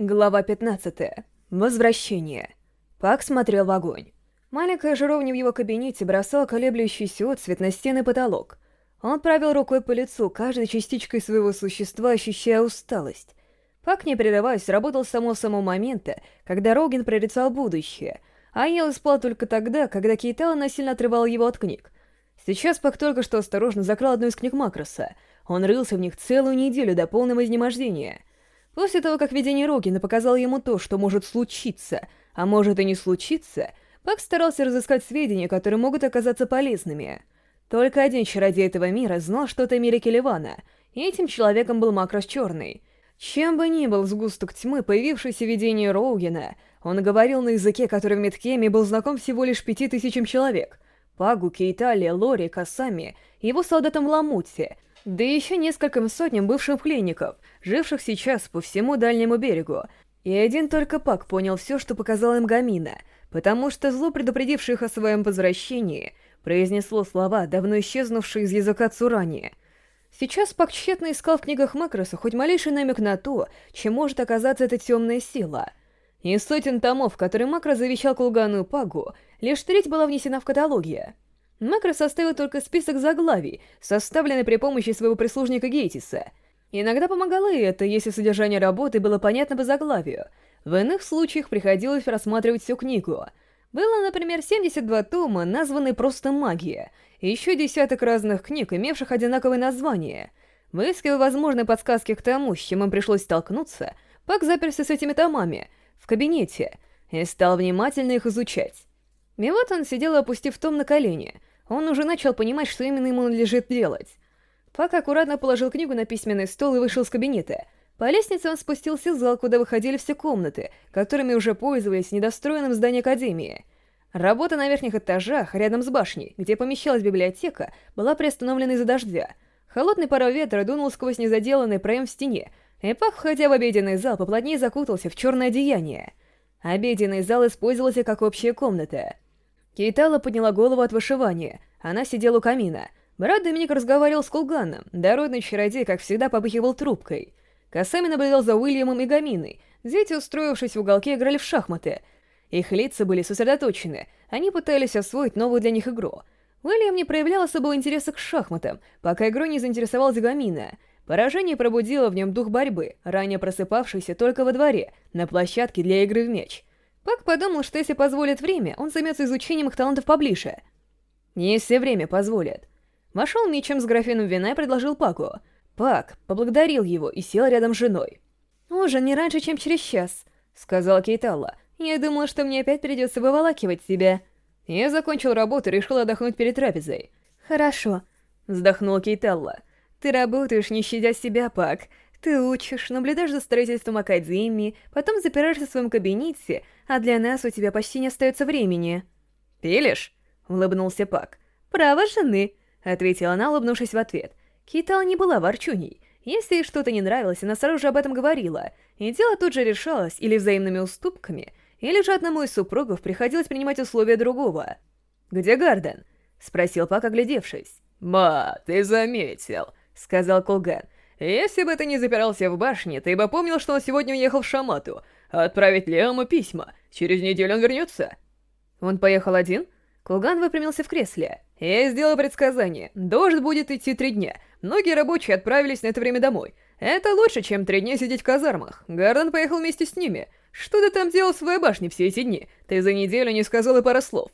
Глава 15. Возвращение. Пак смотрел в огонь. Маленькая жировня в его кабинете бросала колеблющийся отцвет на стены потолок. Он провел рукой по лицу, каждой частичкой своего существа ощущая усталость. Пак, не прерываясь, работал само с самого момента, когда Рогин прорицал будущее, а ел и спал только тогда, когда Кейтала насильно отрывал его от книг. Сейчас Пак только что осторожно закрыл одну из книг Макроса. Он рылся в них целую неделю до полного изнемождения — После того, как видение Рогина показало ему то, что может случиться, а может и не случиться, Пак старался разыскать сведения, которые могут оказаться полезными. Только один чародей этого мира знал что-то о мире Келивана, и этим человеком был Макрос Черный. Чем бы ни был сгусток тьмы, появившийся в видении Роугена, он говорил на языке, который в Миткеме был знаком всего лишь пяти тысячам человек. Пагу, Кейтале, Лори, Касами, его солдатам в Ламуте — да и еще нескольким сотням бывших пленников, живших сейчас по всему дальнему берегу. И один только Пак понял все, что показал им Гамина, потому что зло, предупредившее их о своем возвращении, произнесло слова, давно исчезнувшие из языка Цурани. Сейчас Пак тщетно искал в книгах Макроса хоть малейший намек на то, чем может оказаться эта темная сила. Из сотен томов, которые Макрос завещал Кулгану и Пагу, лишь треть была внесена в каталоги. Макро составил только список заглавий, составленный при помощи своего прислужника Гейтиса. Иногда помогало и это, если содержание работы было понятно по заглавию. В иных случаях приходилось рассматривать всю книгу. Было, например, 72 тома, названные просто «Магия», и еще десяток разных книг, имевших одинаковое название. Выискивая возможные подсказки к тому, с чем им пришлось столкнуться, Пак заперся с этими томами, в кабинете, и стал внимательно их изучать. И вот он сидел, опустив том на колени — он уже начал понимать, что именно ему надлежит делать. Пак аккуратно положил книгу на письменный стол и вышел из кабинета. По лестнице он спустился в зал, куда выходили все комнаты, которыми уже пользовались в недостроенном здании Академии. Работа на верхних этажах, рядом с башней, где помещалась библиотека, была приостановлена из-за дождя. Холодный порой ветра дунул сквозь незаделанный проем в стене, и Пак, входя в обеденный зал, поплотнее закутался в черное одеяние. Обеденный зал использовался как общая комната — Кейтала подняла голову от вышивания. Она сидела у камина. Брат Доминик разговаривал с Кулганом. Дородный чародей, как всегда, побыхивал трубкой. Касами наблюдал за Уильямом и Гаминой. Дети, устроившись в уголке, играли в шахматы. Их лица были сосредоточены. Они пытались освоить новую для них игру. Уильям не проявлял особого интереса к шахматам, пока игрой не заинтересовалась Гамина. Поражение пробудило в нем дух борьбы, ранее просыпавшийся только во дворе, на площадке для игры в меч. Пак подумал, что если позволит время, он займется изучением их талантов поближе. Если время позволит. Вошел мечем с графином вина и предложил Паку. Пак поблагодарил его и сел рядом с женой. «Ужин не раньше, чем через час», — сказала Кейталла. «Я думала, что мне опять придется выволакивать тебя». Я закончил работу и решил отдохнуть перед трапезой. «Хорошо», — вздохнула Кейталла. «Ты учишь, наблюдаешь за строительством Академии, потом запираешься в своем кабинете, а для нас у тебя почти не остается времени». «Пилишь?» — улыбнулся Пак. «Право жены», — ответила она, улыбнувшись в ответ. Китал не была ворчуней. Если ей что-то не нравилось, она сразу же об этом говорила, и дело тут же решалось или взаимными уступками, или же одному из супругов приходилось принимать условия другого. «Где Гарден?» — спросил Пак, оглядевшись. «Ма, ты заметил», — сказал Колган. Если бы ты не запирался в башне, ты бы помнил, что он сегодня уехал в Шамату. Отправить Лиаму письма. Через неделю он вернется. Он поехал один? Кулган выпрямился в кресле. Я сделал предсказание. Дождь будет идти три дня. Многие рабочие отправились на это время домой. Это лучше, чем три дня сидеть в казармах. Гарден поехал вместе с ними. Что ты там делал в своей башне все эти дни? Ты за неделю не сказал и пара слов.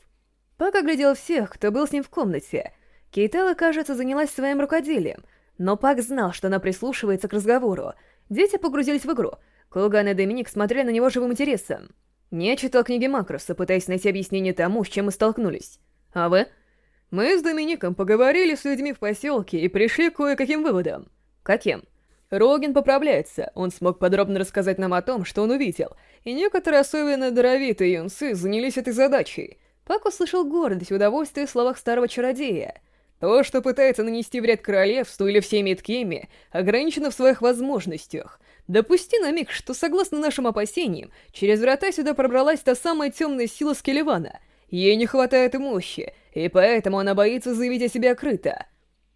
Пока глядел всех, кто был с ним в комнате. Кейтала, кажется, занялась своим рукоделием — но Пак знал, что она прислушивается к разговору. Дети погрузились в игру. Кулган и Доминик смотрели на него живым интересом. Не читал книги Макроса, пытаясь найти объяснение тому, с чем мы столкнулись. А вы? Мы с Домиником поговорили с людьми в поселке и пришли к кое-каким выводам. Каким? Роген поправляется. Он смог подробно рассказать нам о том, что он увидел. И некоторые особенно даровитые юнцы занялись этой задачей. Пак услышал гордость и удовольствие в словах старого чародея — то, что пытается нанести вред королевству или всей Миткеме, ограничено в своих возможностях. Допусти на миг, что, согласно нашим опасениям, через врата сюда пробралась та самая темная сила Скелевана. Ей не хватает мощи, и поэтому она боится заявить о себе открыто.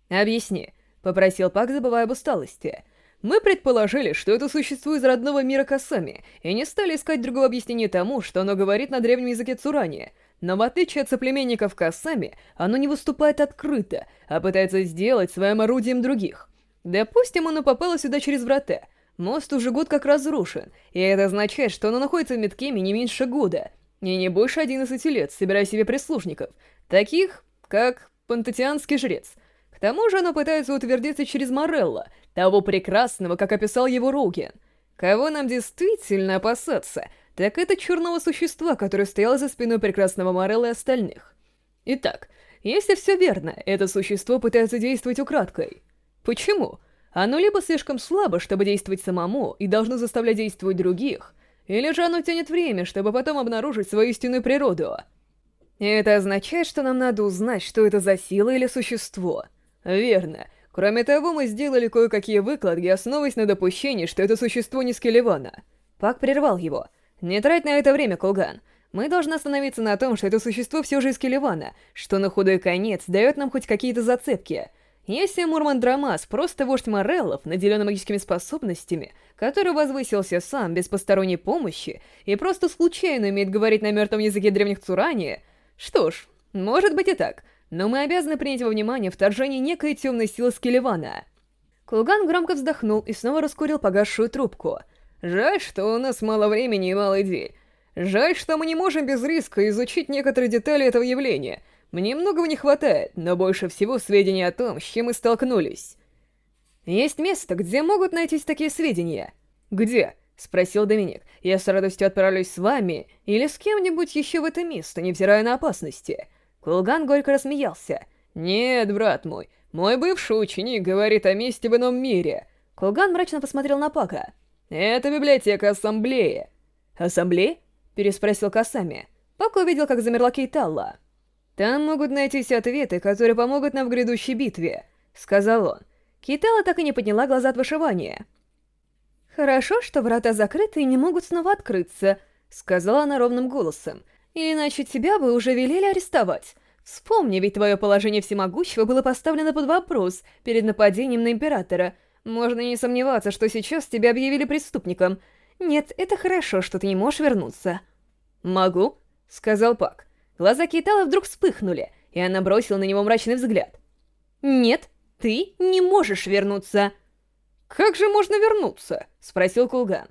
«Объясни», — попросил Пак, забывая об усталости. «Мы предположили, что это существо из родного мира Касами, и не стали искать другого объяснения тому, что оно говорит на древнем языке Цурани. Но в отличие от соплеменников Касами, оно не выступает открыто, а пытается сделать своим орудием других. Допустим, Так это черного существа, которое стояло за спиной прекрасного Морелла и остальных. Итак, если все верно, это существо пытается действовать украдкой. Почему? Оно либо слишком слабо, чтобы действовать самому, и должно заставлять действовать других, или же оно тянет время, чтобы потом обнаружить свою истинную природу. это означает, что нам надо узнать, что это за сила или существо. Верно. Кроме того, мы сделали кое-какие выкладки, основываясь на допущении, что это существо не Скелевана. Пак прервал его — не трать на это время, Коган. Мы должны остановиться на том, что это существо все же из Келевана, что на худой конец дает нам хоть какие-то зацепки. Если Мурман Драмас просто вождь Мореллов, наделенный магическими способностями, который возвысился сам без посторонней помощи и просто случайно умеет говорить на мертвом языке древних Цурани, что ж, может быть и так, но мы обязаны принять во внимание вторжение некой темной силы Скелевана. Кулган громко вздохнул и снова раскурил погасшую трубку — Жаль, что у нас мало времени и мало идей. Жаль, что мы не можем без риска изучить некоторые детали этого явления. Мне многого не хватает, но больше всего сведений о том, с чем мы столкнулись. Есть место, где могут найтись такие сведения. Где? Спросил Доминик. Я с радостью отправлюсь с вами или с кем-нибудь еще в это место, невзирая на опасности. Кулган горько рассмеялся. Нет, брат мой, мой бывший ученик говорит о месте в ином мире. Кулган мрачно посмотрел на Пака. «Это библиотека Ассамблеи». «Ассамблеи?» — переспросил Касами. Пока увидел, как замерла Кейталла. «Там могут найтись ответы, которые помогут нам в грядущей битве», — сказал он. Кейталла так и не подняла глаза от вышивания. «Хорошо, что врата закрыты и не могут снова открыться», — сказала она ровным голосом. «Иначе тебя бы уже велели арестовать. Вспомни, ведь твое положение всемогущего было поставлено под вопрос перед нападением на Императора». Можно не сомневаться, что сейчас тебя объявили преступником. Нет, это хорошо, что ты не можешь вернуться. «Могу», — сказал Пак. Глаза Кейтала вдруг вспыхнули, и она бросила на него мрачный взгляд. «Нет, ты не можешь вернуться!» «Как же можно вернуться?» — спросил Кулган.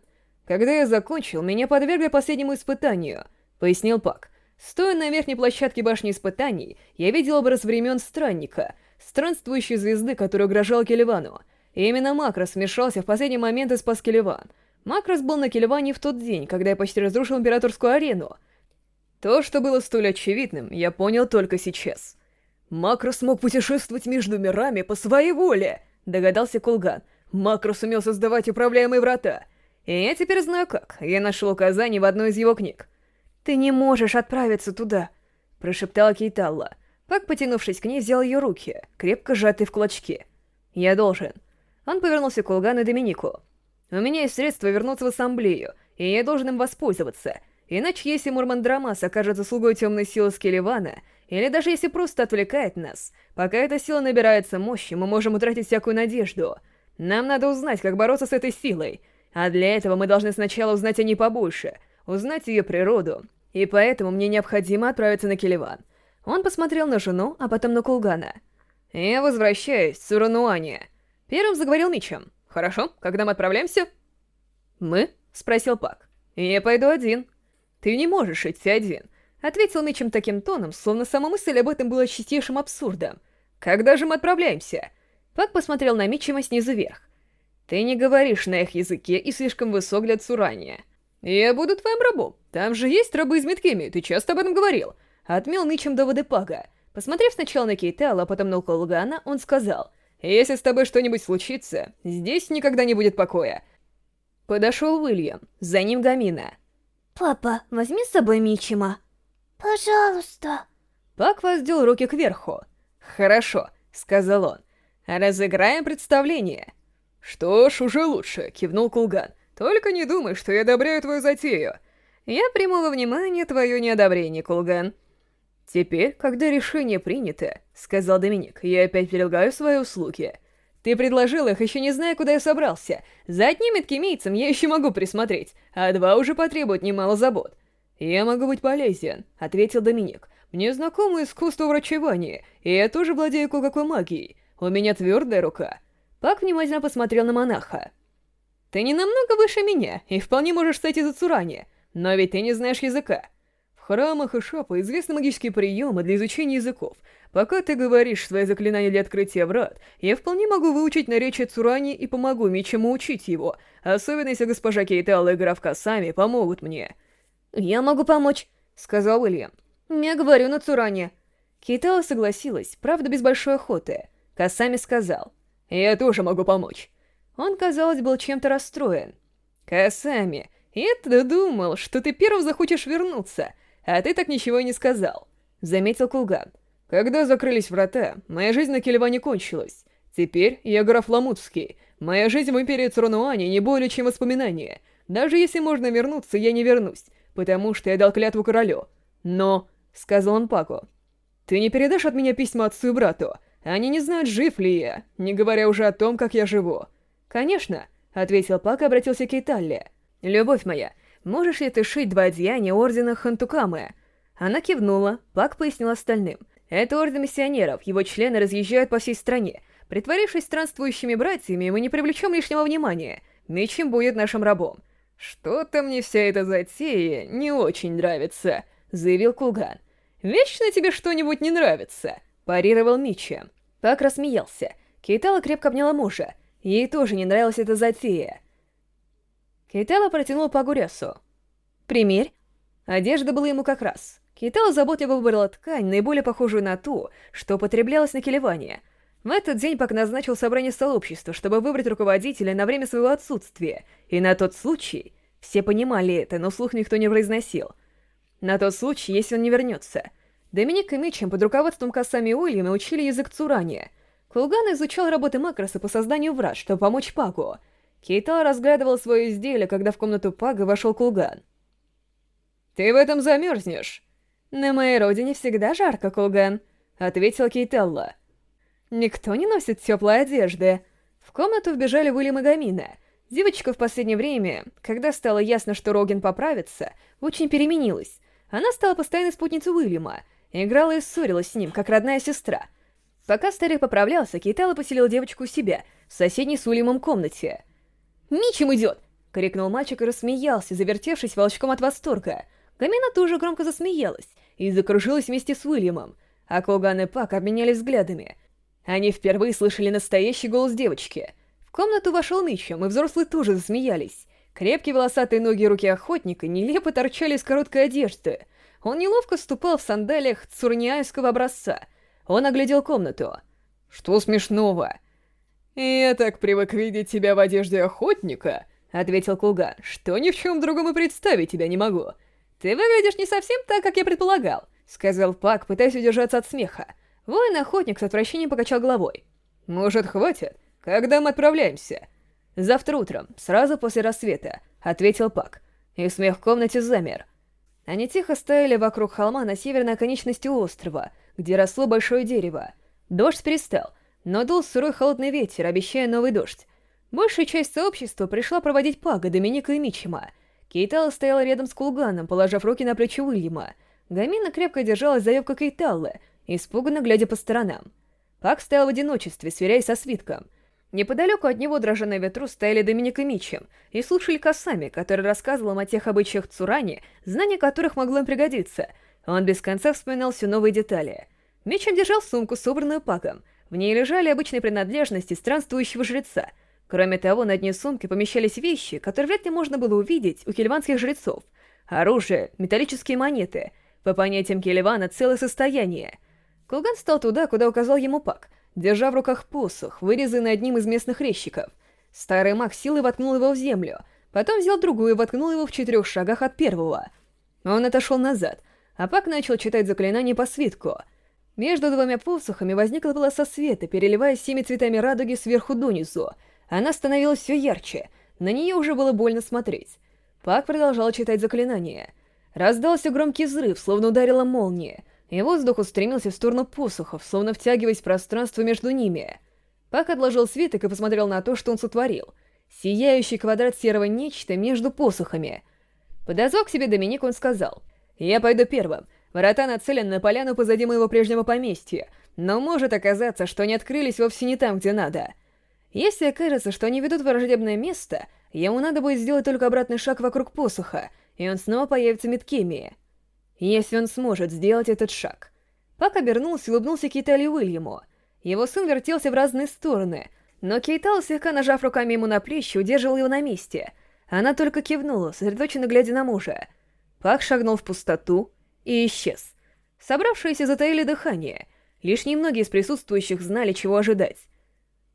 «Когда я закончил, меня подвергли последнему испытанию», — пояснил Пак. «Стоя на верхней площадке башни испытаний, я видел образ времен Странника, странствующей звезды, которая угрожала Келивану. Именно Макрос вмешался в последний момент и спас Келеван. Макрос был на Келеване в тот день, когда я почти разрушил Императорскую арену. То, что было столь очевидным, я понял только сейчас. Макрос мог путешествовать между мирами по своей воле, догадался Кулган. Макрос умел создавать управляемые врата. И я теперь знаю как. Я нашел указание в одной из его книг. «Ты не можешь отправиться туда», — прошептала Кейталла. Пак, потянувшись к ней, взял ее руки, крепко сжатые в кулачки. «Я должен. Он повернулся к Улгану и Доминику. «У меня есть средства вернуться в ассамблею, и я должен им воспользоваться. Иначе, если Мурмандрамас окажется слугой темной силы Скелливана, или даже если просто отвлекает нас, пока эта сила набирается мощи, мы можем утратить всякую надежду. Нам надо узнать, как бороться с этой силой. А для этого мы должны сначала узнать о ней побольше, узнать ее природу. И поэтому мне необходимо отправиться на Келеван. Он посмотрел на жену, а потом на Кулгана. «Я возвращаюсь, Сурануане. Первым заговорил Мичем. «Хорошо, когда мы отправляемся?» «Мы?» — спросил Пак. «Я пойду один». «Ты не можешь идти один», — ответил Мичем таким тоном, словно сама мысль об этом была чистейшим абсурдом. «Когда же мы отправляемся?» Пак посмотрел на Мичема снизу вверх. «Ты не говоришь на их языке и слишком высок для цурания. Я буду твоим рабом. Там же есть рабы из Миткеми, ты часто об этом говорил». Отмел Мичем доводы Пага. Посмотрев сначала на Кейтала, а потом на Уколгана, он сказал... Если с тобой что-нибудь случится, здесь никогда не будет покоя. Подошел Уильям, за ним Гамина. Папа, возьми с собой Мичима. Пожалуйста. Пак воздел руки кверху. Хорошо, сказал он. Разыграем представление. Что ж, уже лучше, кивнул Кулган. Только не думай, что я одобряю твою затею. Я приму во внимание твое неодобрение, Кулган. Теперь, когда решение принято, — сказал Доминик, — я опять перелагаю свои услуги. Ты предложил их, еще не зная, куда я собрался. За одним эткемейцем я еще могу присмотреть, а два уже потребуют немало забот. «Я могу быть полезен», — ответил Доминик. «Мне знакомо искусство врачевания, и я тоже владею кое-какой магией. У меня твердая рука». Пак внимательно посмотрел на монаха. «Ты не намного выше меня, и вполне можешь стать из-за Цурани, но ведь ты не знаешь языка храмах и шапа известны магические приемы для изучения языков. Пока ты говоришь свои заклинания для открытия врат, я вполне могу выучить наречие Цурани и помогу Мичему учить его, особенно если госпожа Кейтала и Графка сами помогут мне». «Я могу помочь», — сказал Уильям. «Я говорю на Цуране». Кейтала согласилась, правда, без большой охоты. Касами сказал. «Я тоже могу помочь». Он, казалось, был чем-то расстроен. «Касами, я-то думал, что ты первым захочешь вернуться». А ты так ничего и не сказал», — заметил Кулган. «Когда закрылись врата, моя жизнь на Келебане кончилась. Теперь я граф Ламутский. Моя жизнь в Империи Цурнуани не более чем воспоминания. Даже если можно вернуться, я не вернусь, потому что я дал клятву королю. Но...» — сказал он Паку. «Ты не передашь от меня письма отцу и брату? Они не знают, жив ли я, не говоря уже о том, как я живу». «Конечно», — ответил Пак и обратился к Италле. «Любовь моя, Можешь ли ты шить два одеяния Ордена Хантукамы?» Она кивнула, Плак пояснил остальным. «Это Орден Миссионеров, его члены разъезжают по всей стране. Притворившись странствующими братьями, мы не привлечем лишнего внимания. Мечем будет нашим рабом». «Что-то мне вся эта затея не очень нравится», — заявил Кулган. «Вечно тебе что-нибудь не нравится», — парировал Мичем. Пак рассмеялся. Кейтала крепко обняла мужа. Ей тоже не нравилась эта затея. Китала протянул Пагурясу. «Примерь». Одежда была ему как раз. Китала заботливо выбрала ткань, наиболее похожую на ту, что употреблялась на келевание. В этот день Пак назначил собрание сообщества, чтобы выбрать руководителя на время своего отсутствия, и на тот случай... Все понимали это, но слух никто не произносил. На тот случай, если он не вернется. Доминик и Митчем под руководством Касами Уильяма учили язык Цурания. Кулган изучал работы Макроса по созданию врат, чтобы помочь Паку — Кейтал разглядывал свое изделие, когда в комнату Пага вошел Кулган. «Ты в этом замерзнешь!» «На моей родине всегда жарко, Кулган», — ответил Кейтелла. «Никто не носит теплой одежды». В комнату вбежали Уильям и Гамина. Девочка в последнее время, когда стало ясно, что Роген поправится, очень переменилась. Она стала постоянной спутницей Уильяма, играла и ссорилась с ним, как родная сестра. Пока старик поправлялся, Кейтелла поселил девочку у себя, в соседней с Уильямом комнате — «Мичем идет!» — крикнул мальчик и рассмеялся, завертевшись волчком от восторга. Гамина тоже громко засмеялась и закружилась вместе с Уильямом, а Коган и Пак обменялись взглядами. Они впервые слышали настоящий голос девочки. В комнату вошел Мичем, и взрослые тоже засмеялись. Крепкие волосатые ноги и руки охотника нелепо торчали из короткой одежды. Он неловко ступал в сандалиях цурняевского образца. Он оглядел комнату. «Что смешного?» «Я так привык видеть тебя в одежде охотника», — ответил Кулган, — «что ни в чем другом и представить тебя не могу. Ты выглядишь не совсем так, как я предполагал», — сказал Пак, пытаясь удержаться от смеха. Воин-охотник с отвращением покачал головой. «Может, хватит? Когда мы отправляемся?» «Завтра утром, сразу после рассвета», — ответил Пак. И смех в комнате замер. Они тихо стояли вокруг холма на северной оконечности острова, где росло большое дерево. Дождь перестал, но дул сырой холодный ветер, обещая новый дождь. Большая часть сообщества пришла проводить Пага, Доминика и Мичима. Кейтала стояла рядом с Кулганом, положив руки на плечи Уильяма. Гамина крепко держалась за юбку Кейталлы, испуганно глядя по сторонам. Пак стоял в одиночестве, сверяясь со свитком. Неподалеку от него, дрожа на ветру, стояли Доминик и Мичем и слушали Касами, который рассказывал им о тех обычаях Цурани, знание которых могло им пригодиться. Он без конца вспоминал все новые детали. Мичем держал сумку, собранную Паком. В В ней лежали обычные принадлежности странствующего жреца. Кроме того, на дне сумки помещались вещи, которые вряд ли можно было увидеть у кельванских жрецов. Оружие, металлические монеты. По понятиям Келевана целое состояние. Кулган встал туда, куда указал ему Пак, держа в руках посох, вырезанный одним из местных резчиков. Старый маг силой воткнул его в землю, потом взял другую и воткнул его в четырех шагах от первого. Он отошел назад, а Пак начал читать заклинание по свитку — между двумя посохами возникла полоса света, переливаясь всеми цветами радуги сверху донизу. Она становилась все ярче, на нее уже было больно смотреть. Пак продолжал читать заклинание. Раздался громкий взрыв, словно ударила молния, и воздух устремился в сторону посохов, словно втягиваясь в пространство между ними. Пак отложил свиток и посмотрел на то, что он сотворил. Сияющий квадрат серого нечто между посохами. Подозвав к себе Доминик, он сказал, «Я пойду первым». Ротан отцелен на поляну позади моего прежнего поместья, но может оказаться, что они открылись вовсе не там, где надо. Если окажется, что они ведут враждебное место, ему надо будет сделать только обратный шаг вокруг посоха, и он снова появится Миткемии. Если он сможет сделать этот шаг. Пак обернулся и улыбнулся Кейтали Уильяму. Его сын вертелся в разные стороны, но Кейтал, слегка нажав руками ему на плечи, удерживал его на месте. Она только кивнула, сосредоточенно глядя на мужа. Пак шагнул в пустоту, и исчез. Собравшиеся затаили дыхание. Лишь немногие из присутствующих знали, чего ожидать.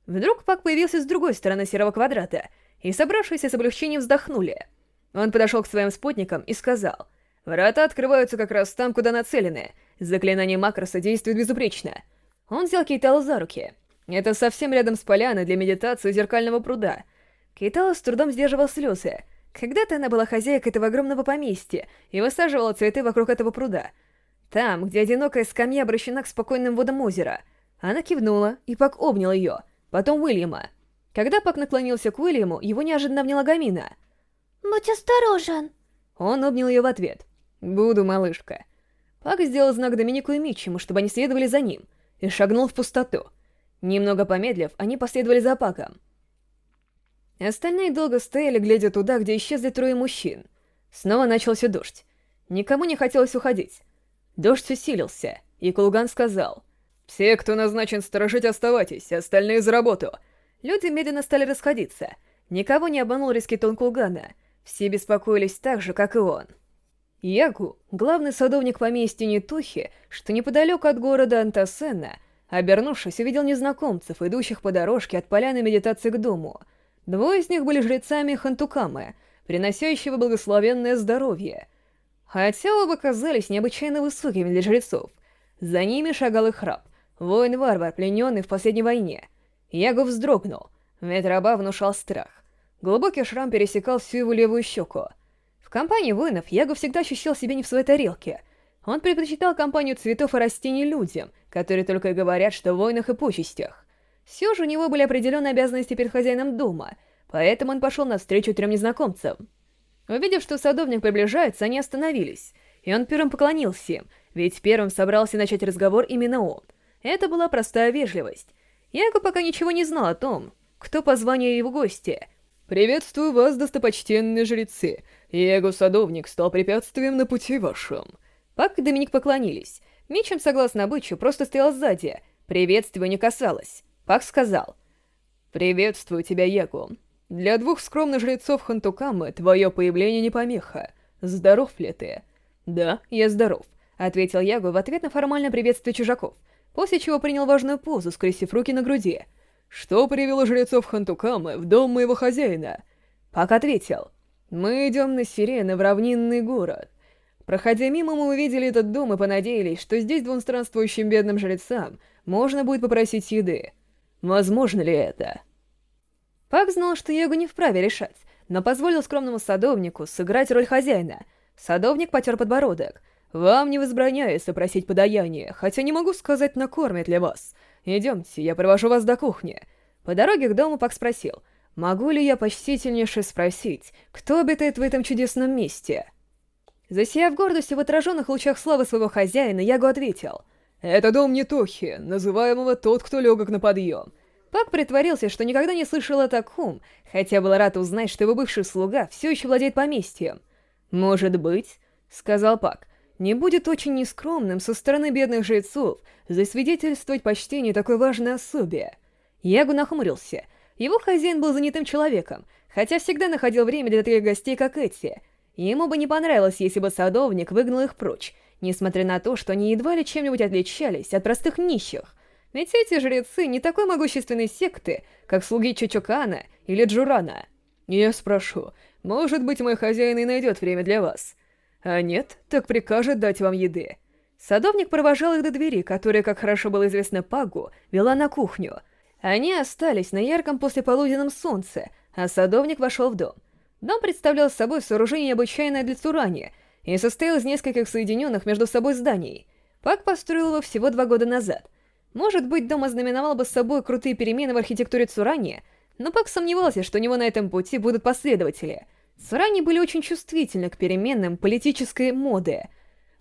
Вдруг Пак появился с другой стороны серого квадрата, и собравшиеся с облегчением вздохнули. Он подошел к своим спутникам и сказал, «Врата открываются как раз там, куда нацелены. Заклинание Макроса действует безупречно». Он взял Кейтала за руки. Это совсем рядом с поляной для медитации зеркального пруда. Кейтала с трудом сдерживал слезы, когда-то она была хозяйкой этого огромного поместья и высаживала цветы вокруг этого пруда. Там, где одинокая скамья обращена к спокойным водам озера. Она кивнула, и Пак обнял ее, потом Уильяма. Когда Пак наклонился к Уильяму, его неожиданно обняла Гамина. «Будь осторожен!» Он обнял ее в ответ. «Буду, малышка». Пак сделал знак Доминику и Митчему, чтобы они следовали за ним, и шагнул в пустоту. Немного помедлив, они последовали за Паком. Остальные долго стояли, глядя туда, где исчезли трое мужчин. Снова начался дождь. Никому не хотелось уходить. Дождь усилился, и Кулган сказал. «Все, кто назначен сторожить, оставайтесь, остальные за работу». Люди медленно стали расходиться. Никого не обманул резкий тон Кулгана. Все беспокоились так же, как и он. Ягу, главный садовник поместья Нетухи, что неподалеку от города Антасена, обернувшись, увидел незнакомцев, идущих по дорожке от поляны медитации к дому — Двое из них были жрецами Хантукамы, приносящего благословенное здоровье. Хотя оба казались необычайно высокими для жрецов. За ними шагал их раб, воин-варвар, плененный в последней войне. Яго вздрогнул, ведь раба внушал страх. Глубокий шрам пересекал всю его левую щеку. В компании воинов Яго всегда ощущал себя не в своей тарелке. Он предпочитал компанию цветов и растений людям, которые только и говорят, что в войнах и почестях. Все же у него были определенные обязанности перед хозяином дома, поэтому он пошел навстречу трем незнакомцам. Увидев, что садовник приближается, они остановились, и он первым поклонился им, ведь первым собрался начать разговор именно он. Это была простая вежливость. Яко пока ничего не знал о том, кто по званию его гости. «Приветствую вас, достопочтенные жрецы. Яго-садовник стал препятствием на пути вашем». Пак и Доминик поклонились. Мичем, согласно обычаю, просто стоял сзади. Приветствие не касалось. Пак сказал. «Приветствую тебя, Яку. Для двух скромных жрецов Хантукамы твое появление не помеха. Здоров ли ты?» «Да, я здоров», — ответил Ягу в ответ на формальное приветствие чужаков, после чего принял важную позу, скрестив руки на груди. «Что привело жрецов Хантукамы в дом моего хозяина?» Пак ответил. «Мы идем на Сирены в равнинный город. Проходя мимо, мы увидели этот дом и понадеялись, что здесь двум странствующим бедным жрецам можно будет попросить еды. Возможно ли это? Пак знал, что Его не вправе решать, но позволил скромному садовнику сыграть роль хозяина. Садовник потер подбородок. «Вам не возбраняется просить подаяние, хотя не могу сказать, накормят ли вас. Идемте, я провожу вас до кухни». По дороге к дому Пак спросил, «Могу ли я почтительнейше спросить, кто обитает в этом чудесном месте?» Засияв гордостью в отраженных лучах славы своего хозяина, Ягу ответил — это дом Нетохи, называемого «Тот, кто легок на подъем». Пак притворился, что никогда не слышал о таком, хотя был рад узнать, что его бывший слуга все еще владеет поместьем. «Может быть», — сказал Пак, — «не будет очень нескромным со стороны бедных жрецов засвидетельствовать почтение такой важной особе». Ягу нахмурился. Его хозяин был занятым человеком, хотя всегда находил время для таких гостей, как эти. Ему бы не понравилось, если бы садовник выгнал их прочь, несмотря на то, что они едва ли чем-нибудь отличались от простых нищих. Ведь эти жрецы не такой могущественной секты, как слуги Чучукана или Джурана. Я спрошу, может быть, мой хозяин и найдет время для вас? А нет, так прикажет дать вам еды. Садовник провожал их до двери, которая, как хорошо было известно Пагу, вела на кухню. Они остались на ярком послеполуденном солнце, а садовник вошел в дом. Дом представлял собой сооружение необычайное для Цурани — и состоял из нескольких соединенных между собой зданий. Пак построил его всего два года назад. Может быть, дом ознаменовал бы с собой крутые перемены в архитектуре Цурани, но Пак сомневался, что у него на этом пути будут последователи. Цурани были очень чувствительны к переменным политической моды.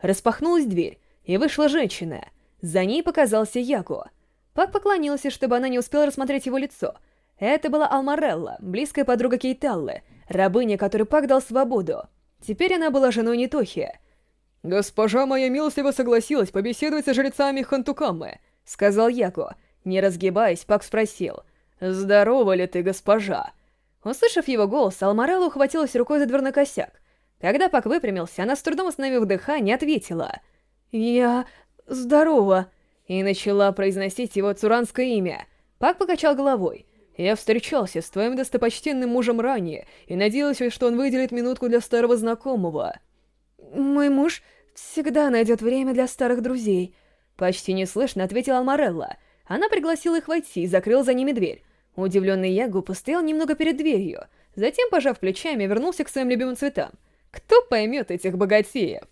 Распахнулась дверь, и вышла женщина. За ней показался Яко. Пак поклонился, чтобы она не успела рассмотреть его лицо. Это была Алмарелла, близкая подруга Кейталлы, рабыня, которой Пак дал свободу. Теперь она была женой Нитохи. «Госпожа моя милостиво согласилась побеседовать с жрецами Хантукамы», — сказал Яко. Не разгибаясь, Пак спросил, «Здорова ли ты, госпожа?» Услышав его голос, Алмарелла ухватилась рукой за дверной косяк. Когда Пак выпрямился, она с трудом остановив дыхание, ответила, «Я... здорова», и начала произносить его цуранское имя. Пак покачал головой — я встречался с твоим достопочтенным мужем ранее и надеялся, что он выделит минутку для старого знакомого. Мой муж всегда найдет время для старых друзей. Почти неслышно ответила Алмарелла. Она пригласила их войти и закрыла за ними дверь. Удивленный Ягу постоял немного перед дверью, затем, пожав плечами, вернулся к своим любимым цветам. Кто поймет этих богатеев?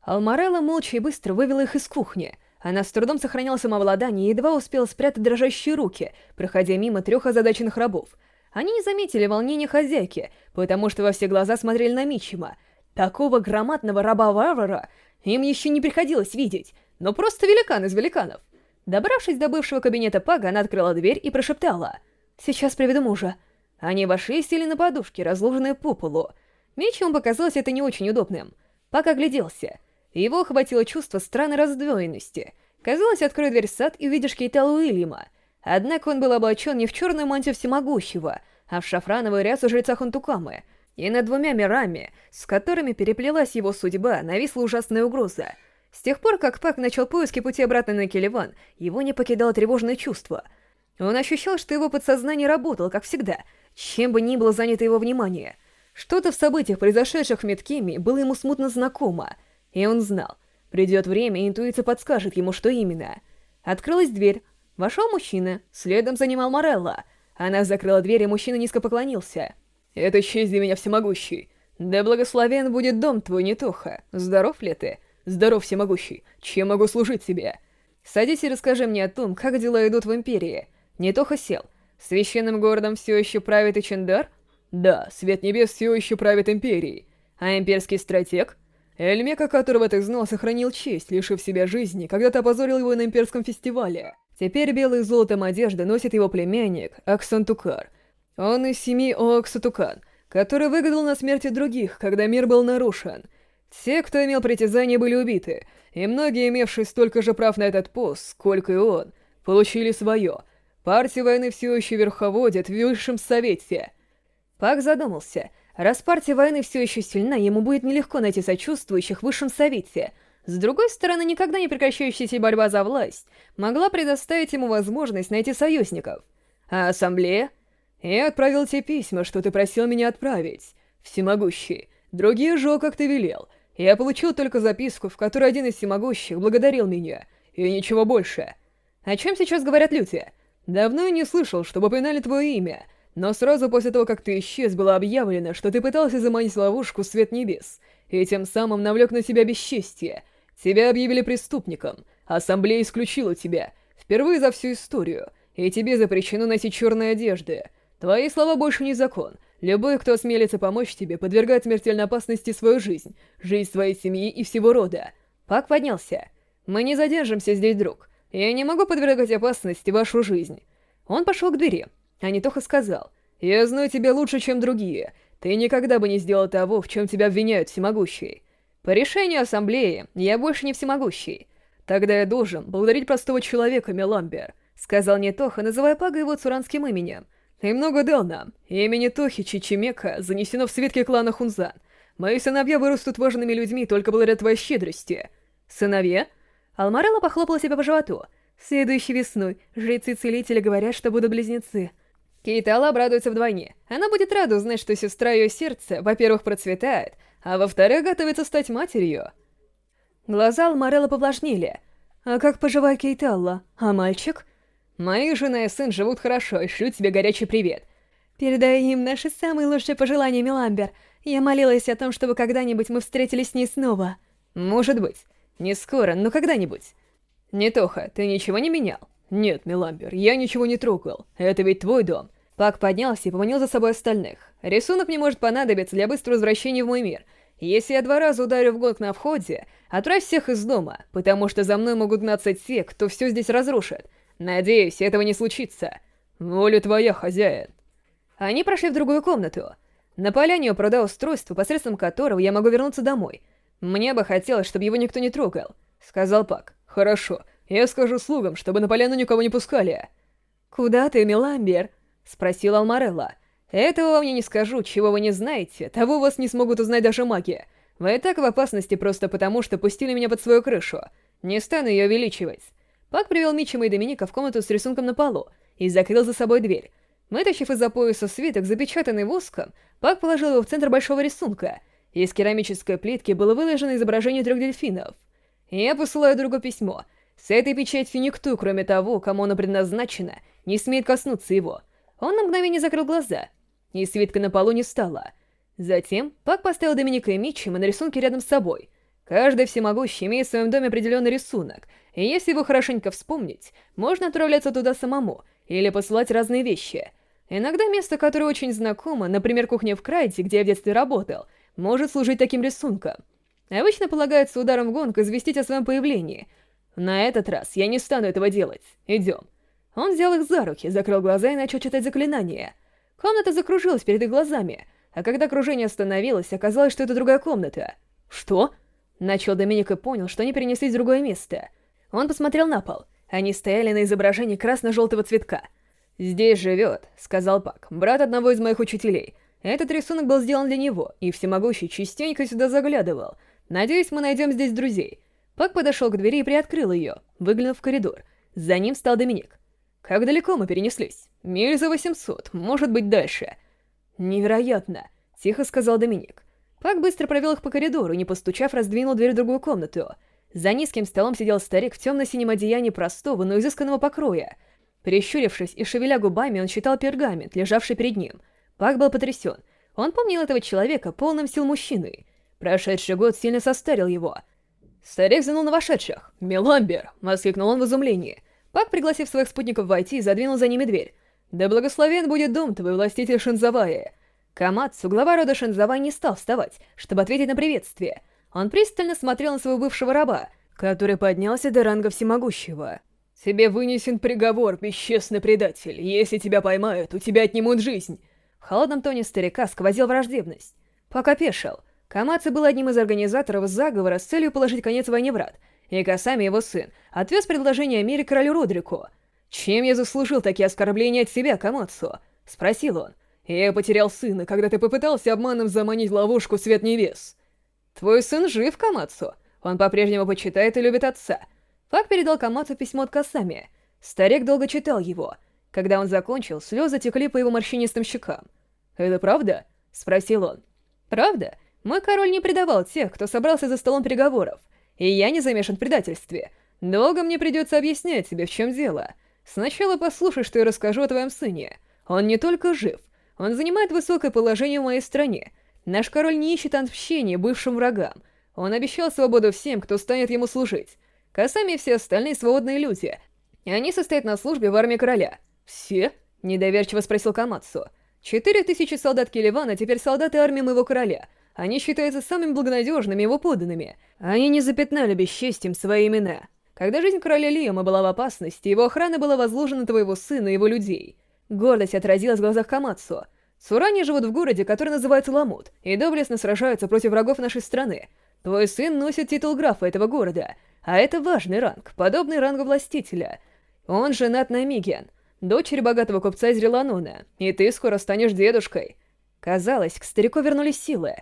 Алмарелла молча и быстро вывела их из кухни — она с трудом сохраняла самообладание и едва успела спрятать дрожащие руки, проходя мимо трех озадаченных рабов. Они не заметили волнения хозяйки, потому что во все глаза смотрели на Мичима. Такого громадного раба-варвара им еще не приходилось видеть, но просто великан из великанов. Добравшись до бывшего кабинета Пага, она открыла дверь и прошептала. «Сейчас приведу мужа». Они вошли и сели на подушки, разложенные по полу. Мичиум показалось это не очень удобным. Пак огляделся. Его охватило чувство странной раздвоенности. Казалось, открой дверь в сад и увидишь Кейтала Уильяма. Однако он был облачен не в черную мантию всемогущего, а в шафрановую рясу жреца Хунтукамы — и над двумя мирами, с которыми переплелась его судьба, нависла ужасная угроза. С тех пор, как Пак начал поиски пути обратно на Келеван, его не покидало тревожное чувство. Он ощущал, что его подсознание работало, как всегда, чем бы ни было занято его внимание. Что-то в событиях, произошедших в Медкеме, было ему смутно знакомо, и он знал. Придет время, интуиция подскажет ему, что именно. Открылась дверь. Вошел мужчина, следом занимал Морелла. Она закрыла дверь, и мужчина низко поклонился. «Это честь для меня всемогущий. Да благословен будет дом твой, Нетуха. Здоров ли ты? Здоров, всемогущий. Чем могу служить тебе?» «Садись и расскажи мне о том, как дела идут в Империи». Нетоха сел. «Священным городом все еще правит Ичендар?» «Да, Свет Небес все еще правит Империей. А имперский стратег?» Эльмека, которого ты знал, сохранил честь, лишив себя жизни, когда ты опозорил его на имперском фестивале. Теперь белый золотом одежды носит его племянник Аксантукар. Он из семьи Оаксатукан, который выгодал на смерти других, когда мир был нарушен. Все, кто имел притязание, были убиты, и многие, имевшие столько же прав на этот пост, сколько и он, получили свое. Партия войны все еще верховодит в Высшем Совете. Пак задумался — Раз партия войны все еще сильна, ему будет нелегко найти сочувствующих в Высшем Совете. С другой стороны, никогда не прекращающаяся борьба за власть могла предоставить ему возможность найти союзников. А Ассамблея? «Я отправил те письма, что ты просил меня отправить. Всемогущий. Другие жил, как ты велел. Я получил только записку, в которой один из всемогущих благодарил меня. Но сразу после того, как ты исчез, было объявлено, что ты пытался заманить в ловушку свет небес, и тем самым навлек на себя бесчестие. Тебя объявили преступником, ассамблея исключила тебя, впервые за всю историю, и тебе запрещено носить черные одежды. Твои слова больше не закон. Любой, кто осмелится помочь тебе, подвергает смертельно опасности свою жизнь, жизнь своей семьи и всего рода. Пак поднялся. «Мы не задержимся здесь, друг. Я не могу подвергать опасности вашу жизнь». Он пошел к двери. А Анитоха сказал, «Я знаю тебя лучше, чем другие. Ты никогда бы не сделал того, в чем тебя обвиняют всемогущие. По решению ассамблеи я больше не всемогущий. Тогда я должен благодарить простого человека, Меламбер», — сказал Нитоха, называя Пага его цуранским именем. «Ты много дал нам. Имя Нитохи Чичимека занесено в свитки клана Хунзан. Мои сыновья вырастут важными людьми только благодаря твоей щедрости». «Сыновья?» Алмарелла похлопала себя по животу. «Следующей весной жрецы-целители говорят, что будут близнецы». Кейтала обрадуется вдвойне. Она будет рада узнать, что сестра ее сердце, во-первых, процветает, а во-вторых, готовится стать матерью. Глаза Алмарелла повлажнили. «А как поживает Кейталла? А мальчик?» «Мои жена и сын живут хорошо, и шлю тебе горячий привет». «Передай им наши самые лучшие пожелания, Миламбер. Я молилась о том, чтобы когда-нибудь мы встретились с ней снова». «Может быть. Не скоро, но когда-нибудь». «Нетоха, ты ничего не менял?» «Нет, Миламбер, я ничего не трогал. Это ведь твой дом. Пак поднялся и поманил за собой остальных. «Рисунок мне может понадобиться для быстрого возвращения в мой мир. Если я два раза ударю в гонг на входе, отправь всех из дома, потому что за мной могут гнаться те, кто все здесь разрушит. Надеюсь, этого не случится. Воля твоя, хозяин». Они прошли в другую комнату. На поляне я продал устройство, посредством которого я могу вернуться домой. Мне бы хотелось, чтобы его никто не трогал, — сказал Пак. «Хорошо, я скажу слугам, чтобы на поляну никого не пускали». «Куда ты, Меламбер?» спросил Алмарелла. «Этого вам я не скажу, чего вы не знаете, того вас не смогут узнать даже маги. Вы и так в опасности просто потому, что пустили меня под свою крышу. Не стану ее увеличивать». Пак привел Мичима и Доминика в комнату с рисунком на полу и закрыл за собой дверь. Вытащив из-за пояса свиток, запечатанный воском, Пак положил его в центр большого рисунка. Из керамической плитки было выложено изображение трех дельфинов. «Я посылаю другу письмо. С этой печатью никто, кроме того, кому оно предназначено, не смеет коснуться его». Он на мгновение закрыл глаза, и свитка на полу не стала. Затем Пак поставил Доминика и Митчима на рисунке рядом с собой. Каждый всемогущий имеет в своем доме определенный рисунок, и если его хорошенько вспомнить, можно отправляться туда самому или посылать разные вещи. Иногда место, которое очень знакомо, например, кухня в Крайте, где я в детстве работал, может служить таким рисунком. Обычно полагается ударом в гонку известить о своем появлении. На этот раз я не стану этого делать. Идем. Он взял их за руки, закрыл глаза и начал читать заклинание. Комната закружилась перед их глазами, а когда кружение остановилось, оказалось, что это другая комната. «Что?» Начал Доминик и понял, что они перенеслись в другое место. Он посмотрел на пол. Они стояли на изображении красно-желтого цветка. «Здесь живет», — сказал Пак, — «брат одного из моих учителей. Этот рисунок был сделан для него, и всемогущий частенько сюда заглядывал. Надеюсь, мы найдем здесь друзей». Пак подошел к двери и приоткрыл ее, выглянув в коридор. За ним встал Доминик. Как далеко мы перенеслись? Миль за 800, может быть, дальше. Невероятно, тихо сказал Доминик. Пак быстро провел их по коридору, не постучав, раздвинул дверь в другую комнату. За низким столом сидел старик в темно-синем одеянии простого, но изысканного покроя. Прищурившись и шевеля губами, он считал пергамент, лежавший перед ним. Пак был потрясен. Он помнил этого человека полным сил мужчины. Прошедший год сильно состарил его. Старик занул на вошедших. «Меламбер!» — воскликнул он в изумлении — Пак, пригласив своих спутников войти, задвинул за ними дверь. «Да благословен будет дом твой, властитель Шинзавая!» Камацу, глава рода Шинзавай, не стал вставать, чтобы ответить на приветствие. Он пристально смотрел на своего бывшего раба, который поднялся до ранга всемогущего. «Тебе вынесен приговор, бесчестный предатель. Если тебя поймают, у тебя отнимут жизнь!» В холодном тоне старика сквозил враждебность. Пока пешил. Камацу был одним из организаторов заговора с целью положить конец войне врат — и касами его сын, отвез предложение о мире королю Родрику: «Чем я заслужил такие оскорбления от себя, Камацу?» — спросил он. «Я потерял сына, когда ты попытался обманом заманить ловушку свет небес». «Твой сын жив, Камацу. Он по-прежнему почитает и любит отца». Фак передал Камацу письмо от Касами. Старик долго читал его. Когда он закончил, слезы текли по его морщинистым щекам. «Это правда?» — спросил он. «Правда? Мой король не предавал тех, кто собрался за столом переговоров и я не замешан в предательстве. Долго мне придется объяснять тебе, в чем дело. Сначала послушай, что я расскажу о твоем сыне. Он не только жив, он занимает высокое положение в моей стране. Наш король не ищет отмщения бывшим врагам. Он обещал свободу всем, кто станет ему служить. Косами и все остальные свободные люди. Они состоят на службе в армии короля. «Все?» — недоверчиво спросил Камацу. «Четыре тысячи солдат Келевана теперь солдаты армии моего короля». Они считаются самыми благонадежными его подданными. Они не запятнали бесчестием свои имена. Когда жизнь короля Лиама была в опасности, его охрана была возложена твоего сына и его людей. Гордость отразилась в глазах Камацу. Сурани живут в городе, который называется Ламут, и доблестно сражаются против врагов нашей страны. Твой сын носит титул графа этого города, а это важный ранг, подобный рангу властителя. Он женат на Миген, дочери богатого купца из Реланона, и ты скоро станешь дедушкой. Казалось, к старику вернулись силы.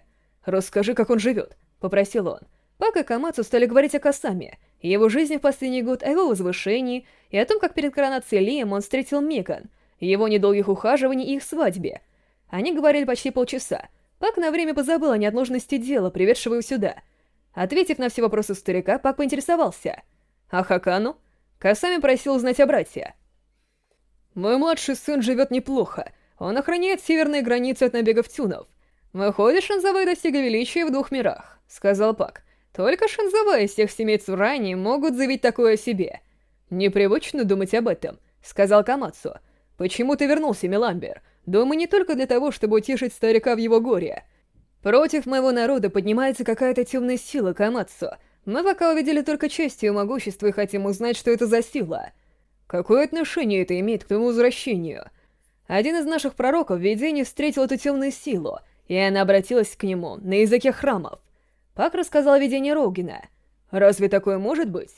«Расскажи, как он живет», — попросил он. Пак и Камацу стали говорить о Касаме, его жизни в последний год, о его возвышении и о том, как перед коронацией Лием он встретил Мекан, его недолгих ухаживаний и их свадьбе. Они говорили почти полчаса. Пак на время позабыл о неотложности дела, приведшего его сюда. Ответив на все вопросы старика, Пак поинтересовался. «А Хакану?» Касами просил узнать о братья. «Мой младший сын живет неплохо. Он охраняет северные границы от набегов тюнов. Выходишь, шанзовые достига величия в двух мирах», — сказал Пак. «Только шанзовые из тех семей Цурани могут заявить такое о себе». «Непривычно думать об этом», — сказал Камацу. «Почему ты вернулся, Меламбер? Думаю, не только для того, чтобы утешить старика в его горе. Против моего народа поднимается какая-то темная сила, Камацу. Мы пока увидели только часть ее могущества и хотим узнать, что это за сила». «Какое отношение это имеет к твоему возвращению?» Один из наших пророков в видении встретил эту темную силу — и она обратилась к нему на языке храмов. Пак рассказал видение Роугина. «Разве такое может быть?»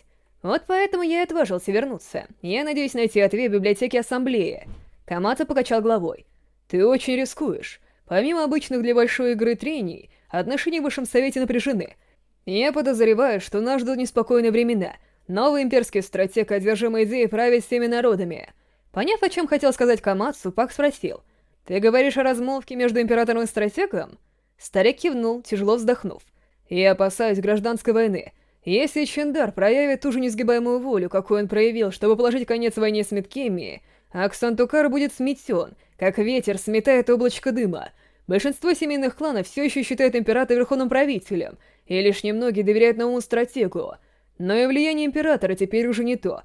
Вот поэтому я и отважился вернуться. Я надеюсь найти ответ в библиотеке Ассамблеи. Камата покачал головой. Ты очень рискуешь. Помимо обычных для большой игры трений, отношения в Высшем Совете напряжены. Я подозреваю, что нас ждут неспокойные времена. Новый имперский стратег, одержимый идеей править всеми народами. Поняв, о чем хотел сказать Камацу, Пак спросил — «Ты говоришь о размолвке между императором и стратегом?» Старик кивнул, тяжело вздохнув. «Я опасаюсь гражданской войны. Если Чендар проявит ту же несгибаемую волю, какую он проявил, чтобы положить конец войне с Миткеми, Аксантукар будет сметен, как ветер сметает облачко дыма. Большинство семейных кланов все еще считают императора верховным правителем, и лишь немногие доверяют новому стратегу. Но и влияние императора теперь уже не то,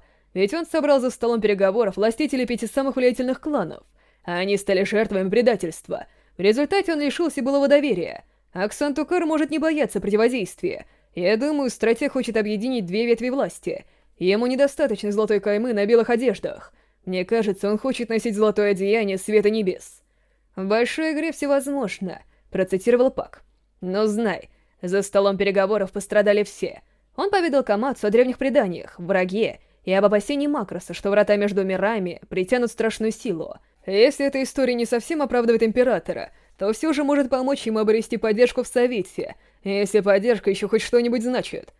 А они стали жертвами предательства. В результате он лишился былого доверия. Аксан Тукар может не бояться противодействия. Я думаю, стратег хочет объединить две ветви власти. Ему недостаточно золотой каймы на белых одеждах. Мне кажется, он хочет носить золотое одеяние света небес. «В большой игре всевозможно», — процитировал Пак. «Но знай, за столом переговоров пострадали все». Он поведал Камацу о древних преданиях, враге и об опасении Макроса, что врата между мирами притянут страшную силу — если эта история не совсем оправдывает Императора, то все же может помочь ему обрести поддержку в Совете, если поддержка еще хоть что-нибудь значит.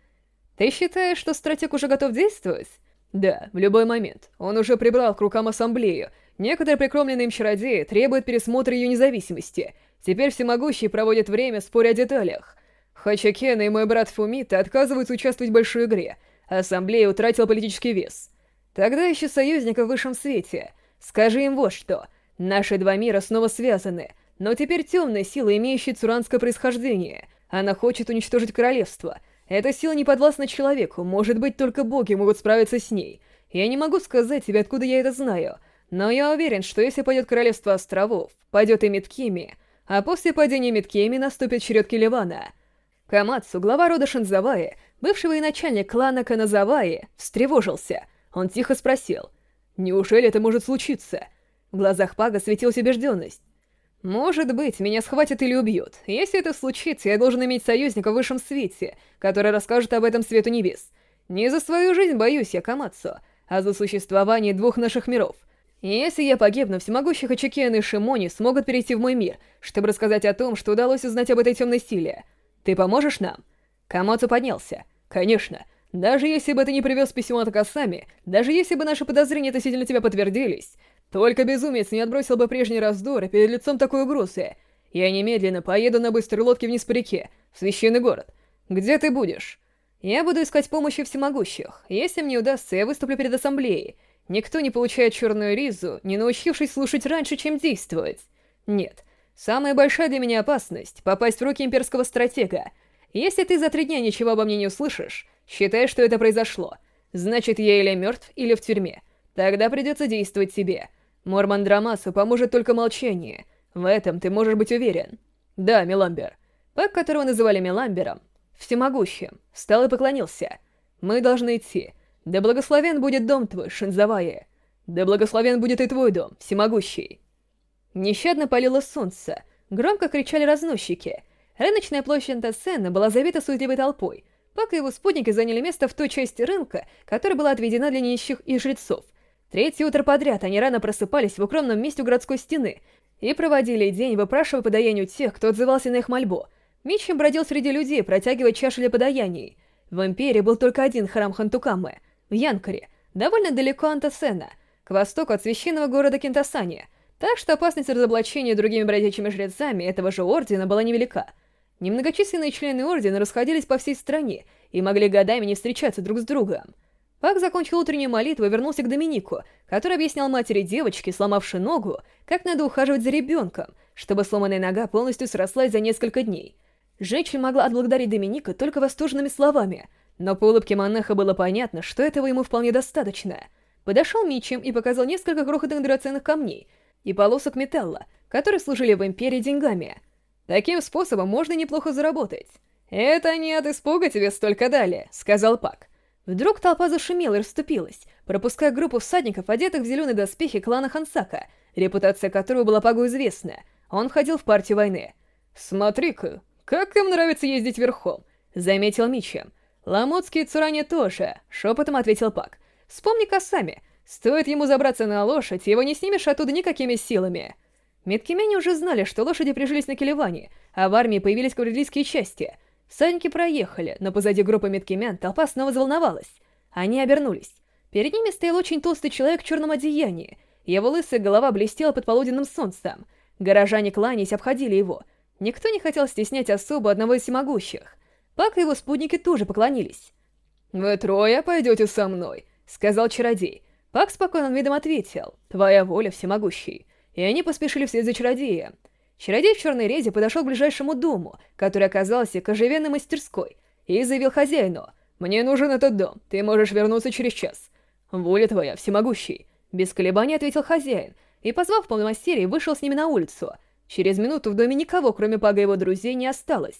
Ты считаешь, что стратег уже готов действовать? Да, в любой момент. Он уже прибрал к рукам Ассамблею. Некоторые прикромленные им чародеи требуют пересмотра ее независимости. Теперь всемогущие проводят время, споря о деталях. Хача и мой брат Фумита отказываются участвовать в большой игре. Ассамблея утратила политический вес. Тогда еще союзника в высшем свете — Скажи им вот что. Наши два мира снова связаны, но теперь темная сила, имеющая цуранское происхождение. Она хочет уничтожить королевство. Эта сила не подвластна человеку, может быть, только боги могут справиться с ней. Я не могу сказать тебе, откуда я это знаю, но я уверен, что если пойдет королевство островов, пойдет и Миткими, а после падения Миткими наступит черед Келевана. Камацу, глава рода Шинзаваи, и начальник клана Каназаваи, встревожился. Он тихо спросил — Неужели это может случиться? В глазах Пага светилась убежденность. «Может быть, меня схватят или убьют. Если это случится, я должен иметь союзника в высшем свете, который расскажет об этом свету небес. Не за свою жизнь боюсь я, Камацо, а за существование двух наших миров. Если я погибну, всемогущих Ачекены и Шимони смогут перейти в мой мир, чтобы рассказать о том, что удалось узнать об этой темной силе. Ты поможешь нам?» Камацо поднялся. «Конечно. Даже если бы ты не привез письмо от Касами, даже если бы наши подозрения относительно тебя подтвердились, только безумец не отбросил бы прежний раздор перед лицом такой угрозы. Я немедленно поеду на быстрой лодке вниз по реке, в священный город. Где ты будешь? Я буду искать помощи всемогущих. Если мне удастся, я выступлю перед ассамблеей. Никто не получает черную ризу, не научившись слушать раньше, чем действовать. Нет. Самая большая для меня опасность — попасть в руки имперского стратега. Если ты за три дня ничего обо мне не услышишь, Считай, что это произошло. Значит, я или мертв, или в тюрьме. Тогда придется действовать себе. Мормон Драмасу поможет только молчание. В этом ты можешь быть уверен. Да, Меламбер. Пак, которого называли Меламбером, всемогущим, встал и поклонился. Мы должны идти. Да благословен будет дом твой, Шинзавае. Да благословен будет и твой дом, всемогущий. Нещадно палило солнце. Громко кричали разносчики. Рыночная площадь Антасена была завита суетливой толпой — Пак и его спутники заняли место в той части рынка, которая была отведена для нищих и жрецов — Третье утро подряд они рано просыпались в укромном месте у городской стены и проводили день, выпрашивая подаянию тех, кто отзывался на их мольбу. Митчем бродил среди людей, протягивая чаши для подаяний. В Империи был только один храм Хантукамы, в Янкаре, довольно далеко Антасена, к Немногочисленные члены Ордена расходились по всей стране и могли годами не встречаться друг с другом. Пак закончил утреннюю молитву и вернулся к Доминику, который объяснял матери девочки, сломавшей ногу, как надо ухаживать за ребенком, чтобы сломанная нога полностью срослась за несколько дней. Женщина могла отблагодарить Доминика только восторженными словами, но по улыбке монаха было понятно, что этого ему вполне достаточно. Подошел Мичем и показал несколько крохотных драгоценных камней и полосок металла, которые служили в Империи деньгами — Таким способом можно неплохо заработать. Это не от испуга тебе столько дали, сказал Пак. Вдруг толпа зашумела и расступилась, пропуская группу всадников, одетых в зеленые доспехи клана Хансака, репутация которого была Пагу известна. Он входил в партию войны. «Смотри-ка, как им нравится ездить верхом!» — заметил Мичем. «Ламутские цуране тоже», — шепотом ответил Пак. «Вспомни-ка сами. Стоит ему забраться на лошадь, его не снимешь оттуда никакими силами». Метки уже знали, что лошади прижились на Келеване, а в армии появились кавалерийские части. Саньки проехали, но позади группы Меткимян толпа снова заволновалась. Они обернулись. Перед ними стоял очень толстый человек в черном одеянии. Его лысая голова блестела под полуденным солнцем. Горожане кланяясь обходили его. Никто не хотел стеснять особо одного из всемогущих. Пак и его спутники тоже поклонились. «Вы трое пойдете со мной», — сказал чародей. Пак спокойным видом ответил. «Твоя воля всемогущий» и они поспешили вслед за чародея. Чародей в черной резе подошел к ближайшему дому, который оказался кожевенной мастерской, и заявил хозяину, «Мне нужен этот дом, ты можешь вернуться через час». «Воля твоя, всемогущий!» Без колебаний ответил хозяин, и, позвав полномастерий, вышел с ними на улицу. Через минуту в доме никого, кроме Пага и его друзей, не осталось.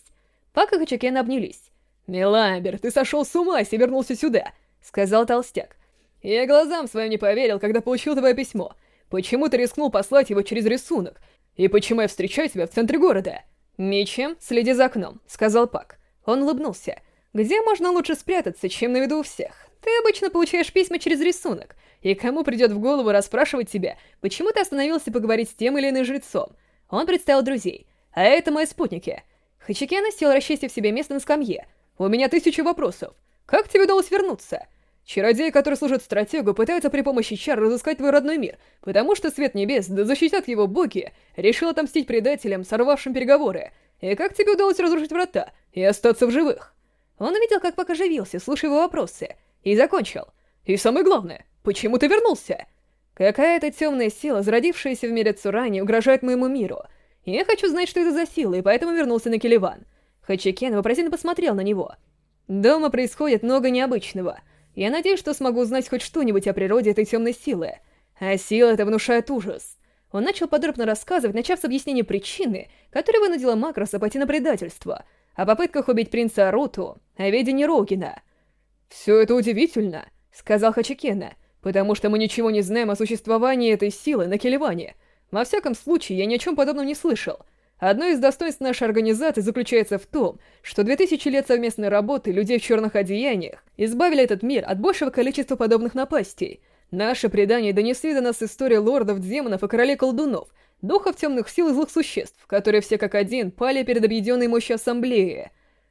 Пак и Хачакен обнялись. «Миламбер, ты сошел с ума, и вернулся сюда!» — сказал толстяк. «Я глазам своим не поверил, когда получил твое письмо почему ты рискнул послать его через рисунок? И почему я встречаю тебя в центре города?» «Мичи, следи за окном», — сказал Пак. Он улыбнулся. «Где можно лучше спрятаться, чем на виду у всех? Ты обычно получаешь письма через рисунок. И кому придет в голову расспрашивать тебя, почему ты остановился поговорить с тем или иным жрецом?» Он представил друзей. «А это мои спутники». Хачикен сел, расчистив себе место на скамье. «У меня тысяча вопросов. Как тебе удалось вернуться?» Чародеи, которые служат стратегу, пытаются при помощи чар разыскать твой родной мир, потому что Свет Небес, да защитят его боги, решил отомстить предателям, сорвавшим переговоры. И как тебе удалось разрушить врата и остаться в живых? Он увидел, как Пак оживился, слушая его вопросы, и закончил. И самое главное, почему ты вернулся? Какая-то темная сила, зародившаяся в мире Цурани, угрожает моему миру. Я хочу знать, что это за сила, и поэтому вернулся на Келеван. Хачикен вопросительно посмотрел на него. Дома происходит много необычного — я надеюсь, что смогу узнать хоть что-нибудь о природе этой темной силы. А сила это внушает ужас. Он начал подробно рассказывать, начав с объяснения причины, которая вынудила Макроса пойти на предательство, о попытках убить принца Аруту, о ведении Рогина. «Все это удивительно», — сказал Хачикена, «потому что мы ничего не знаем о существовании этой силы на Келеване. Во всяком случае, я ни о чем подобном не слышал. Одно из достоинств нашей организации заключается в том, что 2000 лет совместной работы людей в черных одеяниях избавили этот мир от большего количества подобных напастей. Наши предания донесли до нас истории лордов, демонов и королей-колдунов, духов темных сил и злых существ, которые все как один пали перед объединенной мощью ассамблеи.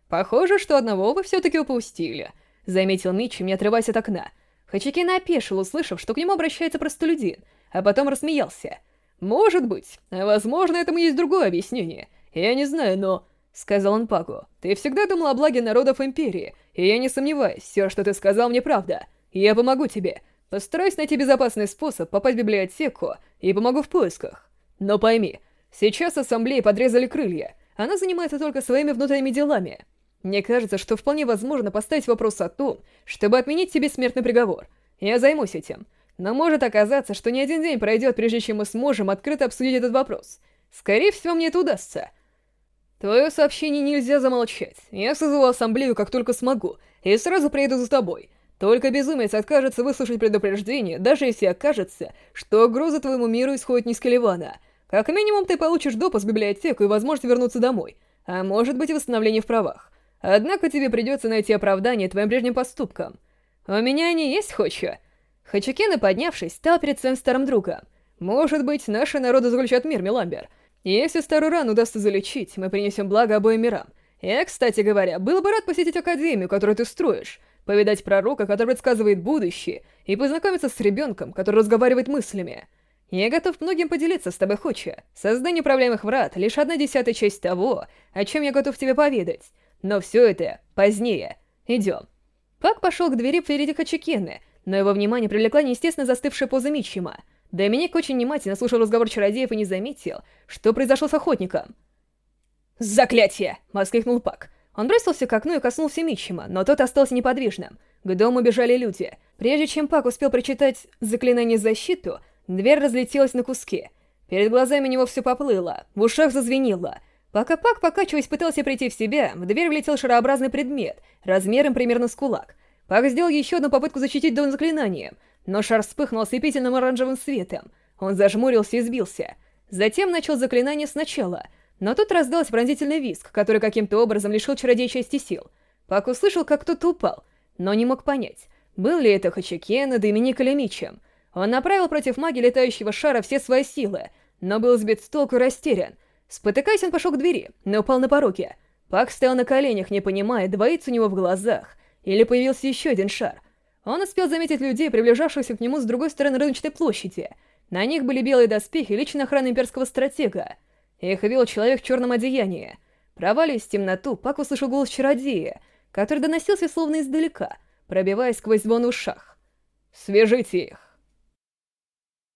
«Похоже, что одного вы все-таки упустили», — заметил Митчи, не отрываясь от окна. Хачикина опешил, услышав, что к нему обращается простолюдин, а потом рассмеялся — «Может быть. Возможно, этому есть другое объяснение. Я не знаю, но...» — сказал он Паку. «Ты всегда думал о благе народов Империи, и я не сомневаюсь, все, что ты сказал, мне правда. Я помогу тебе. Постараюсь найти безопасный способ попасть в библиотеку и помогу в поисках. Но пойми, сейчас ассамблеи подрезали крылья. Она занимается только своими внутренними делами. Мне кажется, что вполне возможно поставить вопрос о том, чтобы отменить тебе смертный приговор. Я займусь этим. Но может оказаться, что не один день пройдет, прежде чем мы сможем открыто обсудить этот вопрос. Скорее всего, мне это удастся. Твое сообщение нельзя замолчать. Я созову ассамблею, как только смогу, и сразу приеду за тобой. Только безумец откажется выслушать предупреждение, даже если окажется, что угроза твоему миру исходит не с Каливана. Как минимум, ты получишь допуск в библиотеку и возможность вернуться домой, а может быть и восстановление в правах. Однако тебе придется найти оправдание твоим прежним поступкам. У меня они есть, хочешь? Хачукены, поднявшись, стал перед своим старым другом. «Может быть, наши народы заключат мир, Миламбер. Если старую рану удастся залечить, мы принесем благо обоим мирам. Я, кстати говоря, был бы рад посетить Академию, которую ты строишь, повидать пророка, который предсказывает будущее, и познакомиться с ребенком, который разговаривает мыслями. Я готов многим поделиться с тобой, Хоча. Создание управляемых врат — лишь одна десятая часть того, о чем я готов тебе поведать. Но все это позднее. Идем». Пак пошел к двери впереди Хачукены — но его внимание привлекла неестественно застывшая поза Мичима. Доминик очень внимательно слушал разговор чародеев и не заметил, что произошло с охотником. «Заклятие!» — воскликнул Пак. Он бросился к окну и коснулся Мичима, но тот остался неподвижным. К дому бежали люди. Прежде чем Пак успел прочитать заклинание «Защиту», дверь разлетелась на куски. Перед глазами него все поплыло, в ушах зазвенело. Пока Пак, покачиваясь, пытался прийти в себя, в дверь влетел шарообразный предмет, размером примерно с кулак. Пак сделал еще одну попытку защитить Дон заклинанием, но шар вспыхнул ослепительным оранжевым светом. Он зажмурился и сбился. Затем начал заклинание сначала, но тут раздался пронзительный виск, который каким-то образом лишил чародея части сил. Пак услышал, как кто-то упал, но не мог понять, был ли это Хачикена, Доминик или Мичем. Он направил против маги летающего шара все свои силы, но был сбит с толку и растерян. Спотыкаясь, он пошел к двери, но упал на пороге. Пак стоял на коленях, не понимая, двоится у него в глазах — или появился еще один шар. Он успел заметить людей, приближавшихся к нему с другой стороны рыночной площади. На них были белые доспехи личной охраны имперского стратега. Их вел человек в черном одеянии. Проваливаясь в темноту, Пак услышал голос чародея, который доносился словно издалека, пробиваясь сквозь звон в ушах. «Свяжите их!»